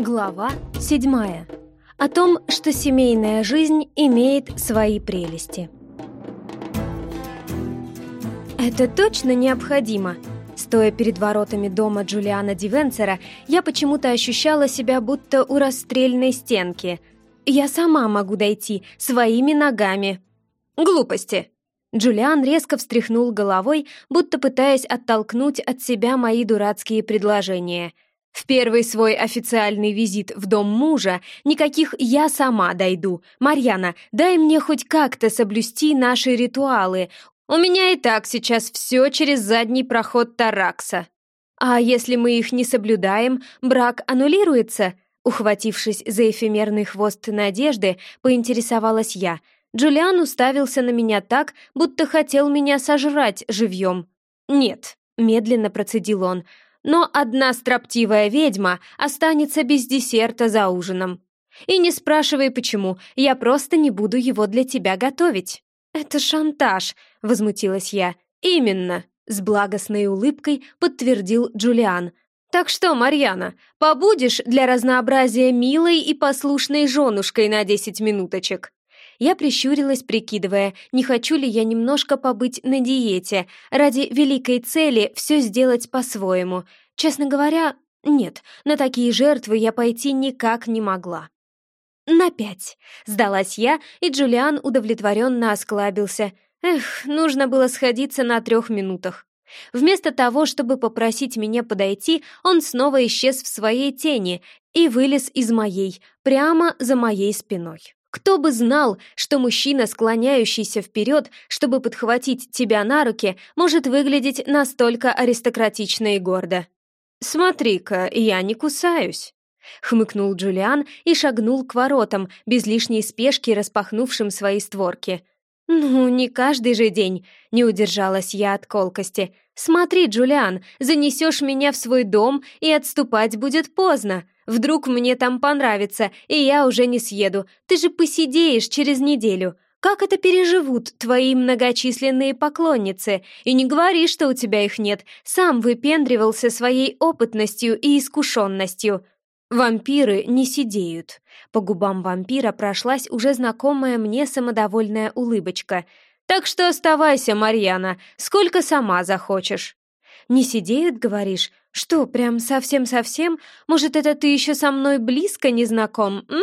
Глава седьмая. О том, что семейная жизнь имеет свои прелести. Это точно необходимо. Стоя перед воротами дома Джулиана Дивенцера, я почему-то ощущала себя будто у расстрельной стенки. Я сама могу дойти, своими ногами. Глупости. Джулиан резко встряхнул головой, будто пытаясь оттолкнуть от себя мои дурацкие предложения — в первый свой официальный визит в дом мужа никаких «я сама дойду». «Марьяна, дай мне хоть как-то соблюсти наши ритуалы. У меня и так сейчас все через задний проход Таракса». «А если мы их не соблюдаем, брак аннулируется?» Ухватившись за эфемерный хвост надежды, поинтересовалась я. Джулиан уставился на меня так, будто хотел меня сожрать живьем. «Нет», — медленно процедил он, — но одна строптивая ведьма останется без десерта за ужином. И не спрашивай почему, я просто не буду его для тебя готовить. Это шантаж, возмутилась я. Именно, с благостной улыбкой подтвердил Джулиан. Так что, Марьяна, побудешь для разнообразия милой и послушной женушкой на десять минуточек? Я прищурилась, прикидывая, не хочу ли я немножко побыть на диете, ради великой цели все сделать по-своему. Честно говоря, нет, на такие жертвы я пойти никак не могла. «На пять!» — сдалась я, и Джулиан удовлетворенно осклабился. Эх, нужно было сходиться на трех минутах. Вместо того, чтобы попросить меня подойти, он снова исчез в своей тени и вылез из моей, прямо за моей спиной. Кто бы знал, что мужчина, склоняющийся вперед, чтобы подхватить тебя на руки, может выглядеть настолько аристократично и гордо. «Смотри-ка, я не кусаюсь», — хмыкнул Джулиан и шагнул к воротам, без лишней спешки распахнувшим свои створки. «Ну, не каждый же день», — не удержалась я от колкости. «Смотри, Джулиан, занесешь меня в свой дом, и отступать будет поздно. Вдруг мне там понравится, и я уже не съеду. Ты же посидеешь через неделю. Как это переживут твои многочисленные поклонницы? И не говори, что у тебя их нет. Сам выпендривался своей опытностью и искушенностью. Вампиры не сидеют. По губам вампира прошлась уже знакомая мне самодовольная улыбочка. Так что оставайся, Марьяна, сколько сама захочешь. Не сидеют, говоришь? Что, прям совсем-совсем? Может, это ты еще со мной близко не знаком, м?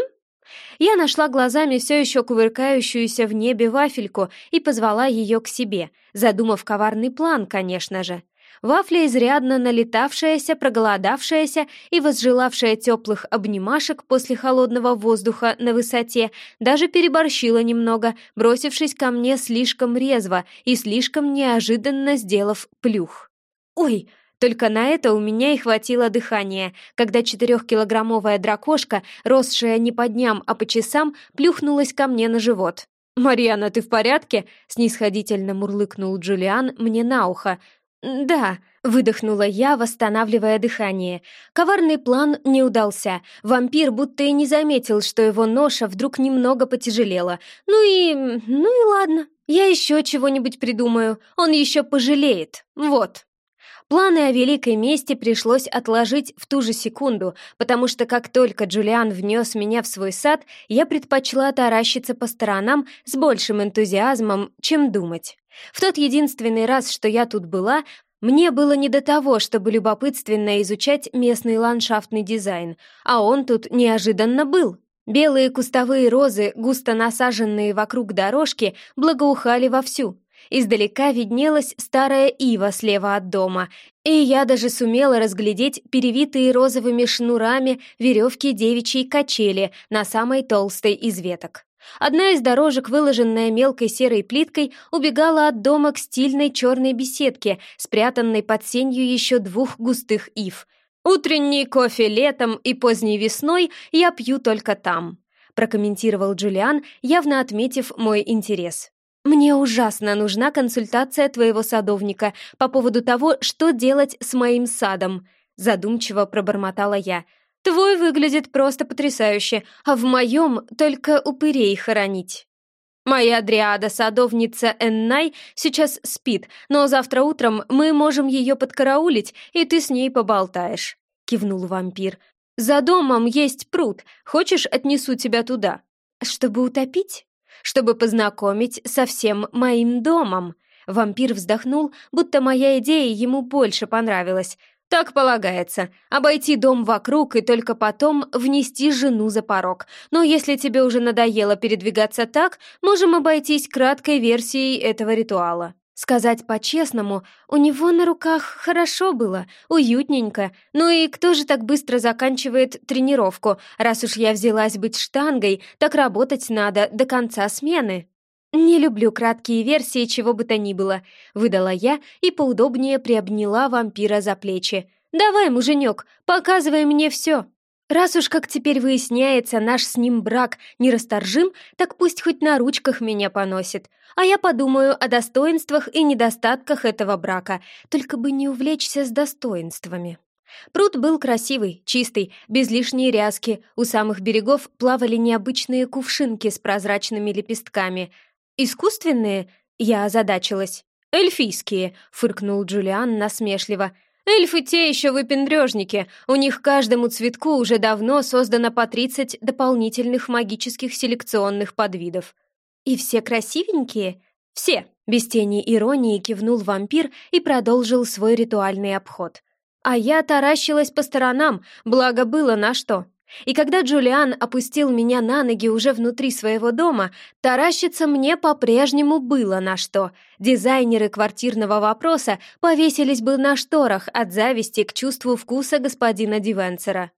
Я нашла глазами все еще кувыркающуюся в небе вафельку и позвала ее к себе, задумав коварный план, конечно же. Вафля, изрядно налетавшаяся, проголодавшаяся и возжелавшая теплых обнимашек после холодного воздуха на высоте, даже переборщила немного, бросившись ко мне слишком резво и слишком неожиданно сделав плюх. «Ой!» Только на это у меня и хватило дыхания, когда четырехкилограммовая дракошка, росшая не по дням, а по часам, плюхнулась ко мне на живот. «Марьяна, ты в порядке?» — снисходительно мурлыкнул Джулиан мне на ухо. «Да», — выдохнула я, восстанавливая дыхание. Коварный план не удался. Вампир будто и не заметил, что его ноша вдруг немного потяжелела. «Ну и... ну и ладно. Я еще чего-нибудь придумаю. Он еще пожалеет. Вот». Планы о великой мести пришлось отложить в ту же секунду, потому что как только Джулиан внес меня в свой сад, я предпочла таращиться по сторонам с большим энтузиазмом, чем думать. В тот единственный раз, что я тут была, мне было не до того, чтобы любопытственно изучать местный ландшафтный дизайн, а он тут неожиданно был. Белые кустовые розы, густо насаженные вокруг дорожки, благоухали вовсю. Издалека виднелась старая ива слева от дома, и я даже сумела разглядеть перевитые розовыми шнурами веревки девичьей качели на самой толстой из веток. Одна из дорожек, выложенная мелкой серой плиткой, убегала от дома к стильной черной беседке, спрятанной под сенью еще двух густых ив. «Утренний кофе летом и поздней весной я пью только там», прокомментировал Джулиан, явно отметив мой интерес. «Мне ужасно нужна консультация твоего садовника по поводу того, что делать с моим садом», задумчиво пробормотала я. «Твой выглядит просто потрясающе, а в моем только упырей хоронить». «Моя дриада-садовница Эннай сейчас спит, но завтра утром мы можем ее подкараулить, и ты с ней поболтаешь», — кивнул вампир. «За домом есть пруд. Хочешь, отнесу тебя туда?» «Чтобы утопить?» «Чтобы познакомить со всем моим домом». Вампир вздохнул, будто моя идея ему больше понравилась. «Так полагается. Обойти дом вокруг и только потом внести жену за порог. Но если тебе уже надоело передвигаться так, можем обойтись краткой версией этого ритуала». Сказать по-честному, у него на руках хорошо было, уютненько. Ну и кто же так быстро заканчивает тренировку? Раз уж я взялась быть штангой, так работать надо до конца смены. «Не люблю краткие версии чего бы то ни было», — выдала я и поудобнее приобняла вампира за плечи. «Давай, муженек, показывай мне все». Раз уж, как теперь выясняется, наш с ним брак нерасторжим, так пусть хоть на ручках меня поносит. А я подумаю о достоинствах и недостатках этого брака, только бы не увлечься с достоинствами. Пруд был красивый, чистый, без лишней ряски. У самых берегов плавали необычные кувшинки с прозрачными лепестками. «Искусственные?» — я озадачилась. «Эльфийские», — фыркнул Джулиан насмешливо. «Эльфы те еще выпендрежники. У них каждому цветку уже давно создано по 30 дополнительных магических селекционных подвидов». «И все красивенькие?» «Все», — без тени иронии кивнул вампир и продолжил свой ритуальный обход. А я таращилась по сторонам, благо было на что. И когда Джулиан опустил меня на ноги уже внутри своего дома, таращиться мне по-прежнему было на что. Дизайнеры квартирного вопроса повесились бы на шторах от зависти к чувству вкуса господина Дивенцера.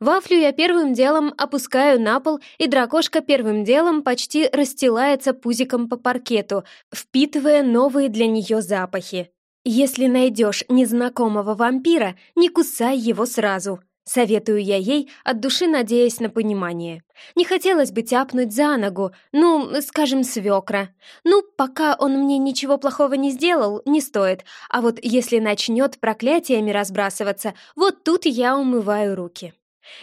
Вафлю я первым делом опускаю на пол, и дракошка первым делом почти расстилается пузиком по паркету, впитывая новые для нее запахи. Если найдешь незнакомого вампира, не кусай его сразу. Советую я ей, от души надеясь на понимание. Не хотелось бы тяпнуть за ногу, ну, скажем, свекра. Ну, пока он мне ничего плохого не сделал, не стоит. А вот если начнет проклятиями разбрасываться, вот тут я умываю руки.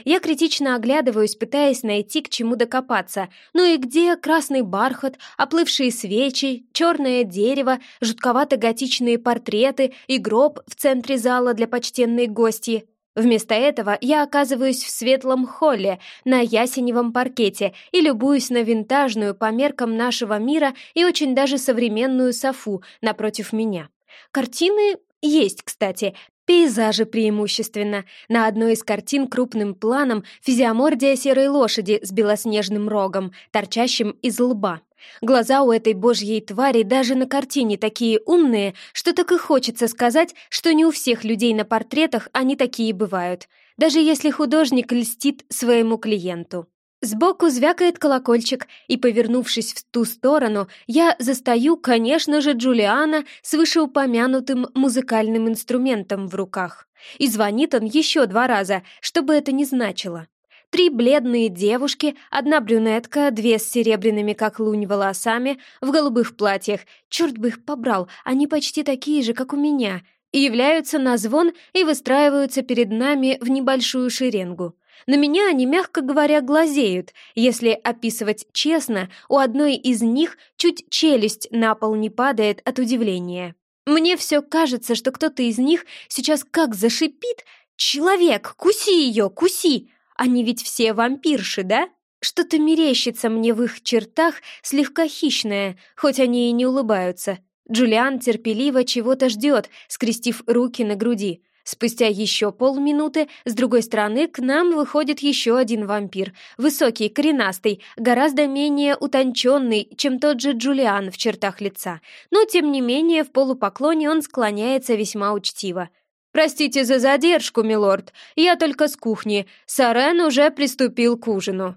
Я критично оглядываюсь, пытаясь найти, к чему докопаться. Ну и где красный бархат, оплывшие свечи, черное дерево, жутковато-готичные портреты и гроб в центре зала для почтенной гости? Вместо этого я оказываюсь в светлом холле на ясеневом паркете и любуюсь на винтажную по меркам нашего мира и очень даже современную софу напротив меня. Картины есть, кстати, пейзажи преимущественно. На одной из картин крупным планом физиомордия серой лошади с белоснежным рогом, торчащим из лба. Глаза у этой божьей твари даже на картине такие умные, что так и хочется сказать, что не у всех людей на портретах они такие бывают, даже если художник льстит своему клиенту. Сбоку звякает колокольчик, и, повернувшись в ту сторону, я застаю, конечно же, Джулиана с вышеупомянутым музыкальным инструментом в руках. И звонит он еще два раза, что бы это ни значило. Три бледные девушки, одна брюнетка, две с серебряными, как лунь, волосами, в голубых платьях. Черт бы их побрал, они почти такие же, как у меня. И являются на звон и выстраиваются перед нами в небольшую шеренгу. На меня они, мягко говоря, глазеют. Если описывать честно, у одной из них чуть челюсть на пол не падает от удивления. Мне все кажется, что кто-то из них сейчас как зашипит «Человек, куси ее, куси!» Они ведь все вампирши, да? Что-то мерещится мне в их чертах слегка хищное, хоть они и не улыбаются. Джулиан терпеливо чего-то ждет, скрестив руки на груди. Спустя еще полминуты с другой стороны к нам выходит еще один вампир. Высокий, коренастый, гораздо менее утонченный, чем тот же Джулиан в чертах лица. Но, тем не менее, в полупоклоне он склоняется весьма учтиво. «Простите за задержку, милорд. Я только с кухни. Сарен уже приступил к ужину».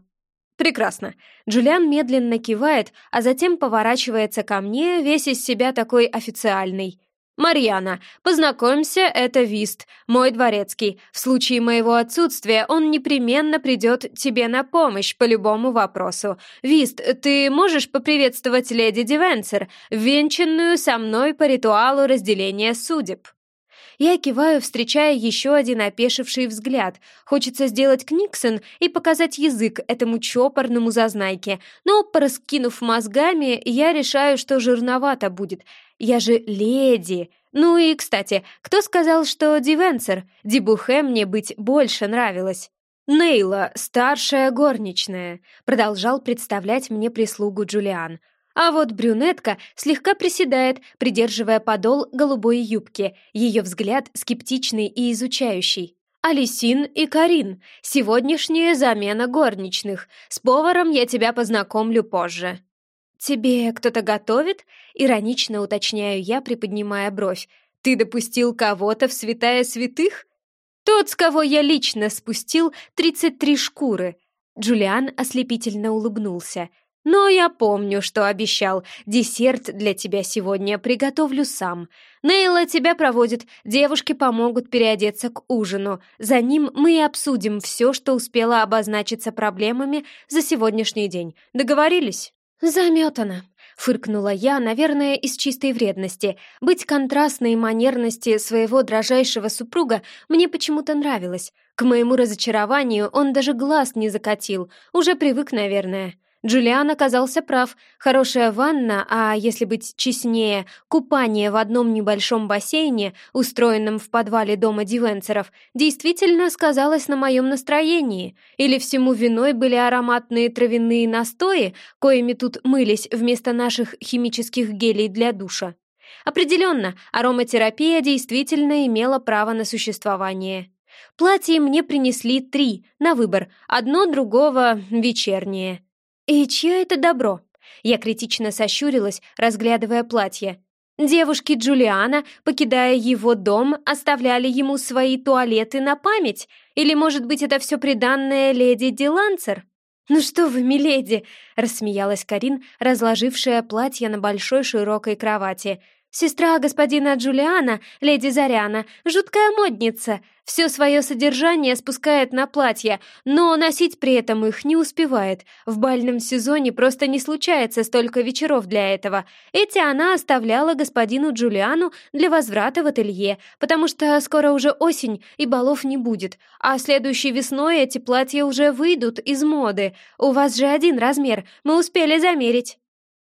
«Прекрасно». Джулиан медленно кивает, а затем поворачивается ко мне, весь из себя такой официальный. «Марьяна, познакомься, это Вист, мой дворецкий. В случае моего отсутствия он непременно придет тебе на помощь по любому вопросу. Вист, ты можешь поприветствовать леди Дивенсер, венчанную со мной по ритуалу разделения судеб?» Я киваю, встречая еще один опешивший взгляд. Хочется сделать книксон и показать язык этому чопорному зазнайке. Но, пораскинув мозгами, я решаю, что жирновато будет. Я же леди. Ну и, кстати, кто сказал, что Дивенсер? Дибухе мне быть больше нравилось. Нейла, старшая горничная, продолжал представлять мне прислугу Джулиан. А вот брюнетка слегка приседает, придерживая подол голубой юбки, ее взгляд скептичный и изучающий. Алисин и Карин, сегодняшняя замена горничных. С поваром я тебя познакомлю позже. Тебе кто-то готовит? Иронично уточняю я, приподнимая бровь. Ты допустил кого-то в святая святых? Тот, с кого я лично спустил 33 шкуры. Джулиан ослепительно улыбнулся. Но я помню, что обещал. Десерт для тебя сегодня приготовлю сам. Нейла тебя проводит, девушки помогут переодеться к ужину. За ним мы и обсудим все, что успело обозначиться проблемами за сегодняшний день. Договорились? Заметано. Фыркнула я, наверное, из чистой вредности. Быть контрастной манерности своего дрожайшего супруга мне почему-то нравилось. К моему разочарованию он даже глаз не закатил. Уже привык, наверное. Джулиан оказался прав. Хорошая ванна, а если быть честнее, купание в одном небольшом бассейне, устроенном в подвале дома Дивенцеров, действительно сказалось на моем настроении. Или всему виной были ароматные травяные настои, коими тут мылись вместо наших химических гелей для душа. Определенно, ароматерапия действительно имела право на существование. Платье мне принесли три, на выбор, одно другого вечернее. «И чье это добро?» Я критично сощурилась, разглядывая платье. Девушки Джулиана, покидая его дом, оставляли ему свои туалеты на память? Или, может быть, это все приданное леди Диланцер? «Ну что вы, миледи!» — рассмеялась Карин, разложившая платье на большой широкой кровати. Сестра господина Джулиана, леди Заряна, жуткая модница. Все свое содержание спускает на платья, но носить при этом их не успевает. В бальном сезоне просто не случается столько вечеров для этого. Эти она оставляла господину Джулиану для возврата в ателье, потому что скоро уже осень и балов не будет. А следующей весной эти платья уже выйдут из моды. У вас же один размер, мы успели замерить.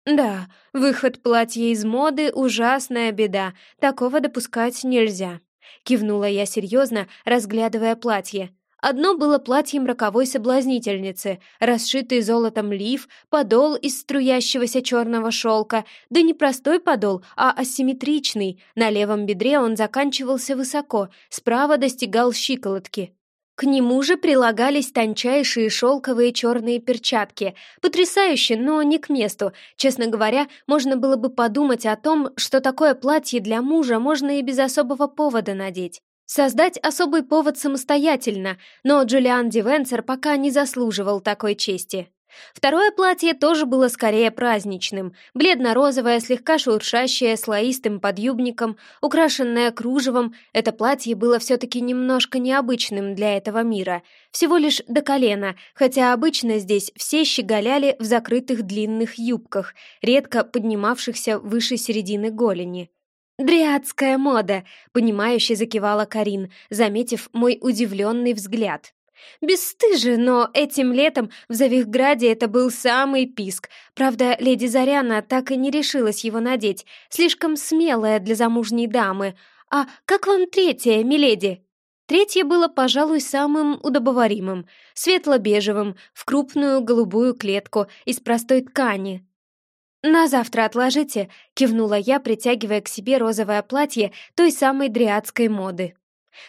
Да, выход платья из моды — ужасная беда, такого допускать нельзя. Кивнула я серьезно, разглядывая платье. Одно было платьем роковой соблазнительницы, расшитый золотом лиф, подол из струящегося черного шелка, да не простой подол, а асимметричный. На левом бедре он заканчивался высоко, справа достигал щиколотки. К нему же прилагались тончайшие шелковые черные перчатки. Потрясающе, но не к месту. Честно говоря, можно было бы подумать о том, что такое платье для мужа можно и без особого повода надеть. Создать особый повод самостоятельно, но Джулиан Дивенсер пока не заслуживал такой чести. Второе платье тоже было скорее праздничным, бледно-розовое, слегка шуршащее слоистым подъюбником, украшенное кружевом. Это платье было все-таки немножко необычным для этого мира, всего лишь до колена, хотя обычно здесь все щеголяли в закрытых длинных юбках, редко поднимавшихся выше середины голени. «Дриадская мода!» — понимающе закивала Карин, заметив мой удивленный взгляд. Бесстыже, но этим летом в Завихграде это был самый писк. Правда, леди Заряна так и не решилась его надеть, слишком смелая для замужней дамы. А как вам третье, миледи? Третье было, пожалуй, самым удобоваримым, светло-бежевым, в крупную голубую клетку из простой ткани. «На завтра отложите», — кивнула я, притягивая к себе розовое платье той самой дриадской моды.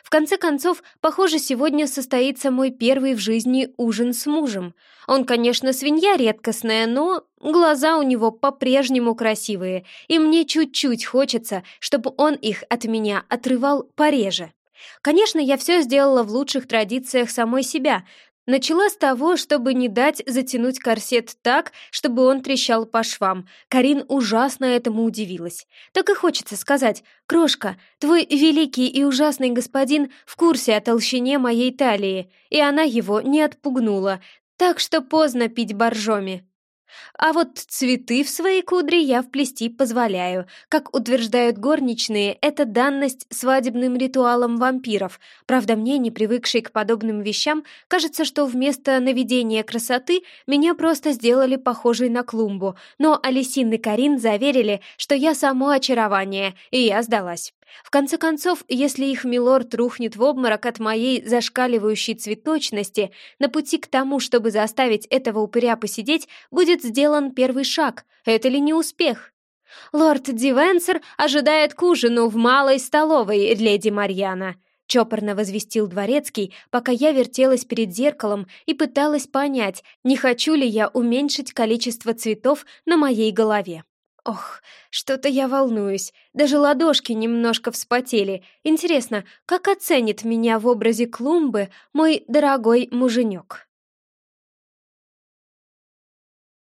В конце концов, похоже, сегодня состоится мой первый в жизни ужин с мужем. Он, конечно, свинья редкостная, но глаза у него по-прежнему красивые, и мне чуть-чуть хочется, чтобы он их от меня отрывал пореже. Конечно, я все сделала в лучших традициях самой себя, Начала с того, чтобы не дать затянуть корсет так, чтобы он трещал по швам. Карин ужасно этому удивилась. Так и хочется сказать, «Крошка, твой великий и ужасный господин в курсе о толщине моей талии», и она его не отпугнула, так что поздно пить боржоми. А вот цветы в свои кудри я вплести позволяю. Как утверждают горничные, это данность свадебным ритуалам вампиров. Правда, мне, не привыкшей к подобным вещам, кажется, что вместо наведения красоты меня просто сделали похожей на клумбу. Но Алисин и Карин заверили, что я само очарование, и я сдалась. В конце концов, если их милорд рухнет в обморок от моей зашкаливающей цветочности, на пути к тому, чтобы заставить этого упыря посидеть, будет сделан первый шаг. Это ли не успех? «Лорд Дивенсер ожидает к ужину в малой столовой, леди Марьяна», — чопорно возвестил дворецкий, пока я вертелась перед зеркалом и пыталась понять, не хочу ли я уменьшить количество цветов на моей голове. Ох, что-то я волнуюсь. Даже ладошки немножко вспотели. Интересно, как оценит меня в образе клумбы мой дорогой муженек?